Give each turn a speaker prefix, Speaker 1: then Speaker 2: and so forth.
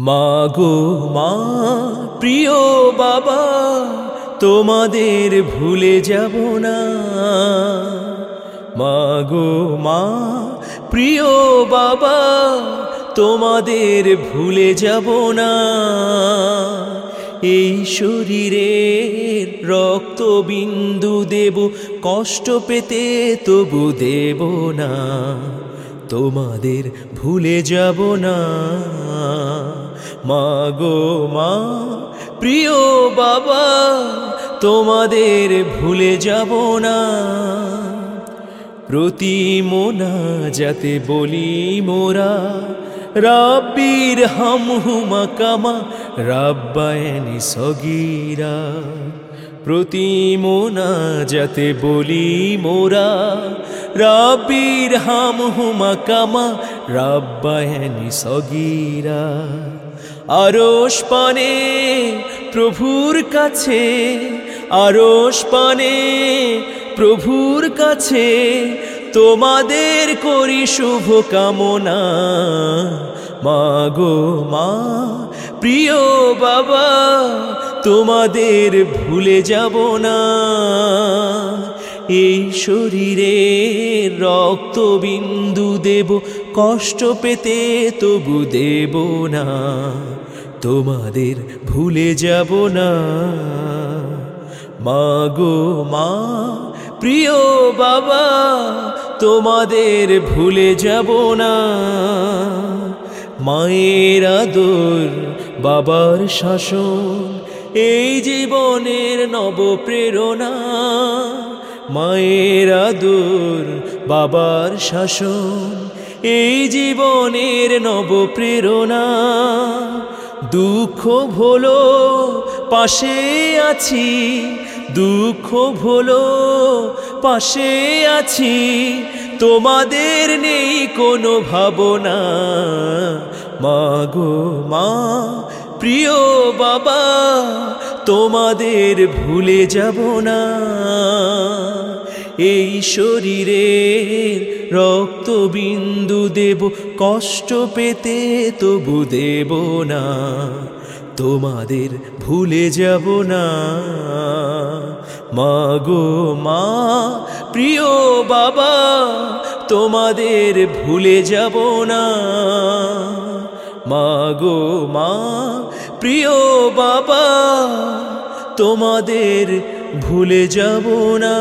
Speaker 1: মা গো মা, প্রিয় বাবা, তোমাদের ভুলে যাব না। মাগো মা, প্রিয় বাবা, তোমাদের ভুলে যাব না। এই শরীরের রক্তবিন্দু দেব, কষ্ট পেতে তবু দেব না। তোমাদের ভুলে যাব না। মা গো মা প্রিয় বাবা তোমাদের ভুলে যাব না। প্রতি মোনা যাতে বলি মোরা রাব্বির হামহুমা কামা রাব্বায়নি সগীরা। প্রতি মোনা যাতে বলি মোরা, রাব্বির হামহুমা কামা রাব্বায়নি সগীরা। আরশ পানে প্রভুর কাছে, আরশ পানে প্রভুর কাছে তোমাদের করি শুভ কামনা। মা গো, মা, প্রিয় বাবা, তোমাদের ভুলে যাব না। এই শরীরে রক্তবিন্দু দেব, কষ্ট পেতে তবু দেব না। তোমাদের ভুলে যাব না। মা গো, মা প্রিয় বাবা, তোমাদের ভুলে যাব না। মায়ের আদর, বাবার শাসন, এই জীবনের নব প্রেরণা মায়ের আদর, বাবার শাসন, এই জীবনের নব প্রেরণা দুঃখ ভোলো পাশে আছি দুঃখ ভোলো, পাশে আছি। তোমাদের নেই কোনো ভাবনা। মা গো মা, প্রিয় বাবা, তোমাদের ভুলে যাব না। এই শরীরের রক্তবিন্দু দেব, কষ্ট পেতে তবু দেব না। তোমাদের ভুলে যাব না। মা গো মা, প্রিয় বাবা, তোমাদের ভুলে যাব না। মাগো মা, প্রিয় বাবা, তোমাদের ভুলে যাব না।